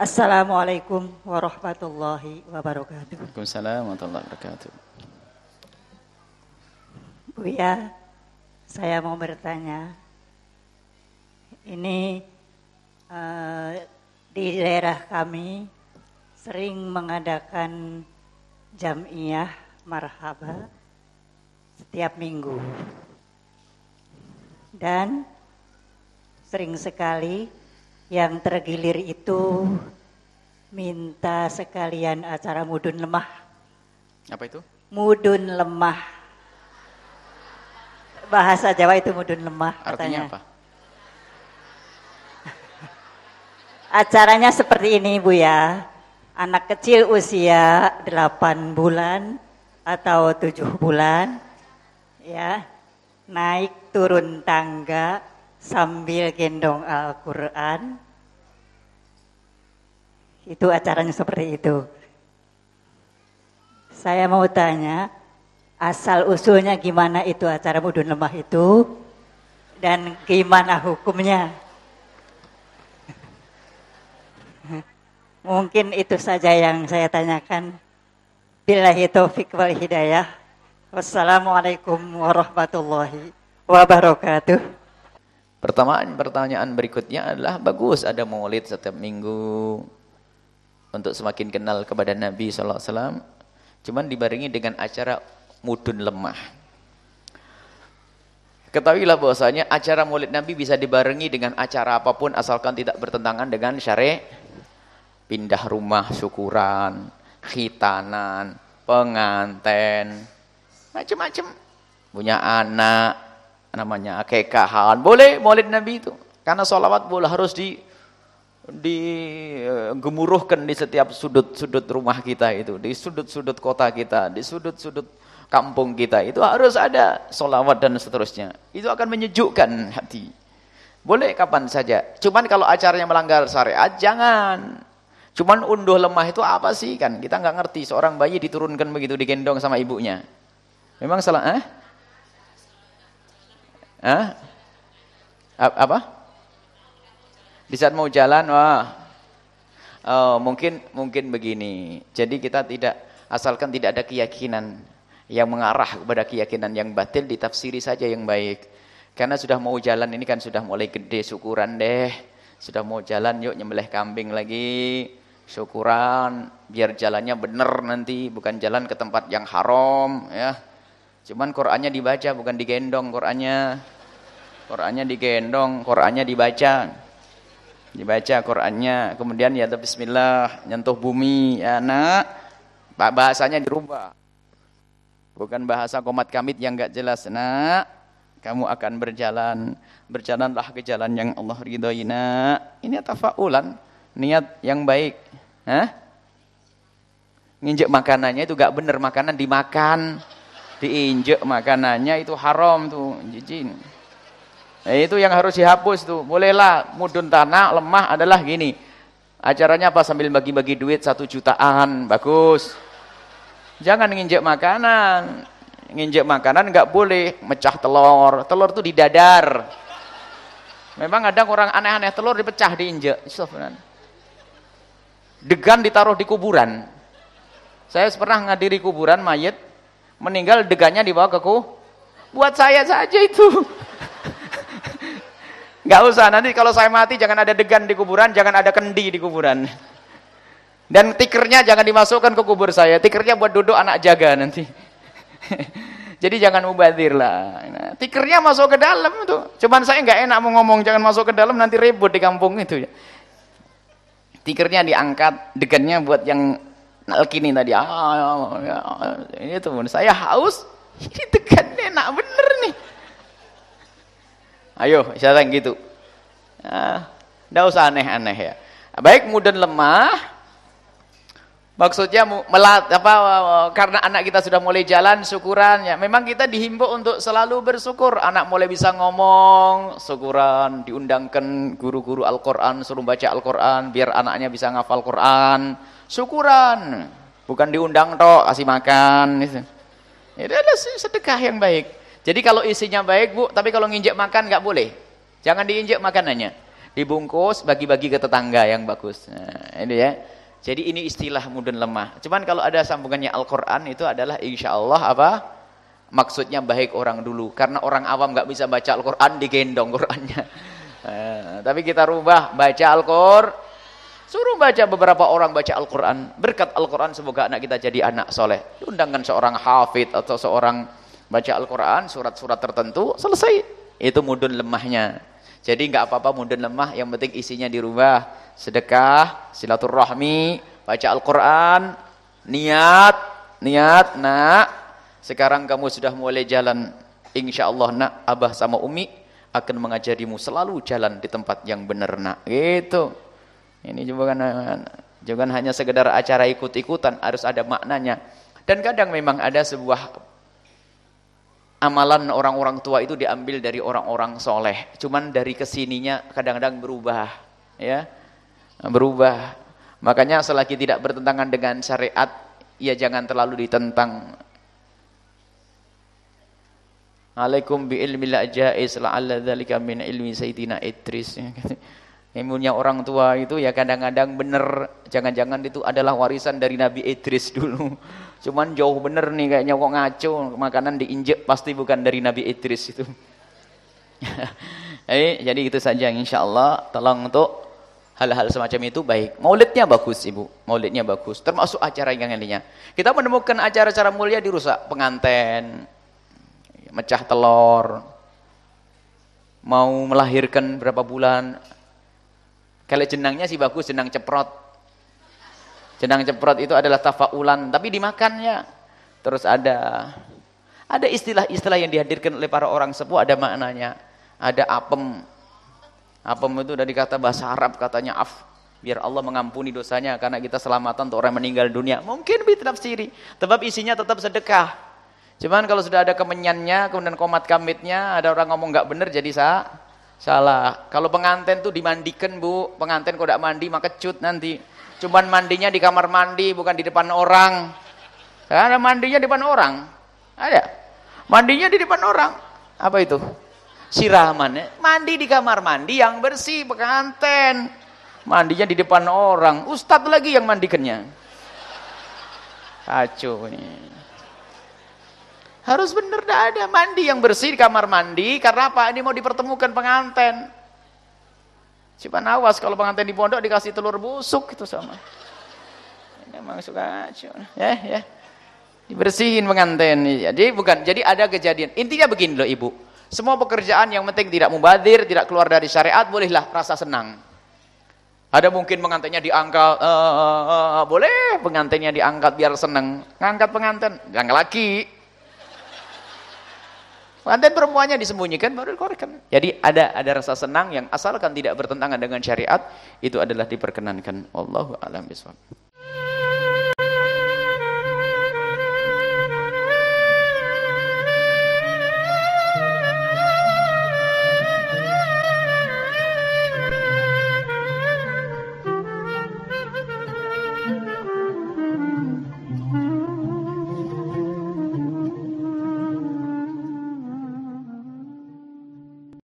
Assalamualaikum warahmatullahi wabarakatuh. Waalaikumsalam warahmatullahi wabarakatuh. Buya, saya mau bertanya. Ini uh, di daerah kami sering mengadakan jamiah marhaba setiap minggu. Dan sering sekali yang tergilir itu minta sekalian acara mudun lemah. Apa itu? Mudun lemah. Bahasa Jawa itu mudun lemah Artinya katanya. apa? Acaranya seperti ini Bu ya. Anak kecil usia 8 bulan atau 7 bulan ya naik turun tangga sambil gendong Al-Quran. Itu acaranya seperti itu. Saya mau tanya, asal usulnya gimana itu acara mudun lemah itu? Dan gimana hukumnya? Mungkin itu saja yang saya tanyakan. Billahi taufik wal hidayah. Wassalamualaikum warahmatullahi wabarakatuh. Pertanyaan pertanyaan berikutnya adalah bagus ada maulid setiap minggu untuk semakin kenal kepada Nabi sallallahu alaihi wasallam. Cuman dibarengi dengan acara mudun lemah. Ketahuilah bahwasanya acara maulid Nabi bisa dibarengi dengan acara apa pun asalkan tidak bertentangan dengan syariat. Pindah rumah syukuran, khitanan, penganten, macam-macam. Punya anak, namanya akekahan boleh maulid nabi itu. Karena sholawat boleh harus di digemuruhkan di setiap sudut-sudut rumah kita itu. Di sudut-sudut kota kita di sudut-sudut kampung kita. Itu harus ada sholawat dan seterusnya. Itu akan menyejukkan hati. Boleh kapan saja. Cuman kalau acaranya melanggar syariat jangan. Cuman unduh lemah itu apa sih? Kan kita nggak ngerti. Seorang bayi diturunkan begitu digendong sama ibunya. Memang salah eh Hah? Apa? Di saat mau jalan, wah. Oh, mungkin mungkin begini. Jadi kita tidak asalkan tidak ada keyakinan yang mengarah kepada keyakinan yang batil ditafsiri saja yang baik. Karena sudah mau jalan ini kan sudah mulai gede syukuran deh. Sudah mau jalan yuk nyembelih kambing lagi. Syukuran biar jalannya benar nanti bukan jalan ke tempat yang haram ya. Cuman Qur'annya dibaca bukan digendong Qur'annya. Qur'annya digendong, Qur'annya dibaca. Dibaca Qur'annya, kemudian ya bismillah, nyentuh bumi, ya nak. Bahasanya dirubah. Bukan bahasa komat kamit yang enggak jelas. Nak, kamu akan berjalan, berjalanlah ke jalan yang Allah ridhoi. Nak, ini tafaulan, niat yang baik. Hah? Nginjek makanannya itu enggak benar, makanan dimakan diinjek makanannya itu haram tuh jijik nah, itu yang harus dihapus tuh. Bolehlah mudun tanah lemah adalah gini. Acaranya apa? Sambil bagi-bagi duit satu jutaan bagus. Jangan nginjek makanan. Nginjek makanan nggak boleh mecah telur. Telur tuh di dadar memang ada orang aneh-aneh telur dipecah diinjek. Degan ditaruh di kuburan. Saya pernah ngadiri kuburan mayat meninggal degannya dibawa ke ku buat saya saja itu. Nggak usah nanti kalau saya mati jangan ada degan di kuburan jangan ada kendi di kuburan. Dan tikernya jangan dimasukkan ke kubur saya tikernya buat duduk anak jaga nanti. Jadi jangan mubadir lah. Nah, tikernya masuk ke dalam tuh cuman saya nggak enak mau ngomong jangan masuk ke dalam nanti ribut di kampung itu ya. Tikernya diangkat degannya buat yang Alkini tadi, ah, ya, ini tuh saya haus, ini tekan enak bener nih. Ayo, yang gitu? Ah, nggak usah aneh-aneh ya. Baik mudah lemah, maksudnya melat apa karena anak kita sudah mulai jalan syukuran ya. Memang kita dihimbau untuk selalu bersyukur. Anak mulai bisa ngomong, syukuran, diundangkan guru-guru Al-Qur'an suruh baca Al-Qur'an biar anaknya bisa ngafal Qur'an syukuran bukan diundang toh kasih makan itu itu adalah sedekah yang baik jadi kalau isinya baik bu tapi kalau nginjek makan nggak boleh jangan diinjek makanannya Dibungkus, bagi-bagi ke tetangga yang bagus. Nah, ini ya. Jadi ini istilah mudun lemah. Cuman kalau ada sambungannya Al-Quran itu adalah insya Allah apa? Maksudnya baik orang dulu. Karena orang awam nggak bisa baca Al-Quran, digendong Qurannya. Nah, tapi kita rubah, baca Al-Quran. Suruh baca beberapa orang baca Al-Quran. Berkat Al-Quran semoga anak kita jadi anak soleh. Undangkan seorang hafid atau seorang baca Al-Quran, surat-surat tertentu, selesai. Itu mudun lemahnya. Jadi nggak apa-apa mudun lemah, yang penting isinya dirubah. Sedekah, silaturahmi, baca Al-Quran, niat, niat, nak. Sekarang kamu sudah mulai jalan. Insya Allah nak, abah sama umi akan mengajarimu selalu jalan di tempat yang benar nak. Gitu. Ini juga kan jangan hanya sekedar acara ikut-ikutan, harus ada maknanya. Dan kadang memang ada sebuah amalan orang-orang tua itu diambil dari orang-orang soleh. Cuman dari ke sininya kadang-kadang berubah. ya Berubah. Makanya selagi tidak bertentangan dengan syariat, ya jangan terlalu ditentang. Alaikum bi ilmi la jaiz la'alla dzalika min ilmi sayyidina Idris. Ilmunya orang tua itu ya kadang-kadang benar, jangan-jangan itu adalah warisan dari Nabi Idris dulu. Cuman jauh bener nih kayaknya kok ngaco, makanan diinjek pasti bukan dari Nabi Idris itu. eh, jadi itu saja insya Allah. Tolong untuk hal-hal semacam itu baik. Maulidnya bagus ibu, maulidnya bagus. Termasuk acara yang lainnya. Kita menemukan acara-acara mulia dirusak. Penganten, mecah telur, mau melahirkan berapa bulan. Kalau jenangnya sih bagus, jenang ceprot. Jenang ceprot itu adalah tafaulan, tapi dimakannya. Terus ada ada istilah-istilah yang dihadirkan oleh para orang sepuh ada maknanya. Ada apem. Apem itu dari kata bahasa Arab katanya af. Biar Allah mengampuni dosanya karena kita selamatan untuk orang meninggal dunia. Mungkin ditafsiri. Sebab isinya tetap sedekah. Cuman kalau sudah ada kemenyannya, kemudian komat kamitnya, ada orang ngomong nggak benar jadi sah, salah. Kalau pengantin tuh dimandikan bu, pengantin kalau tidak mandi maka cut nanti. Cuman mandinya di kamar mandi, bukan di depan orang. Ada mandinya di depan orang. Ada. Mandinya di depan orang. Apa itu? Siraman. Ya. Mandi di kamar mandi yang bersih, penganten. Mandinya di depan orang. Ustadz lagi yang mandikannya. Kacau ini. Harus benar dah ada mandi yang bersih di kamar mandi. Karena apa? Ini mau dipertemukan penganten. Cuman awas kalau pengantin di pondok dikasih telur busuk itu sama. Ini memang suka ya ya. Dibersihin pengantin. Jadi bukan, jadi ada kejadian. Intinya begini loh Ibu. Semua pekerjaan yang penting tidak mubadir, tidak keluar dari syariat, bolehlah rasa senang. Ada mungkin pengantinnya diangkat, uh, uh, uh, boleh pengantinnya diangkat biar senang. Ngangkat pengantin, gak laki. Pengantin perempuannya disembunyikan baru dikorekkan. Jadi ada ada rasa senang yang asalkan tidak bertentangan dengan syariat itu adalah diperkenankan. Allahu a'lam bishawab.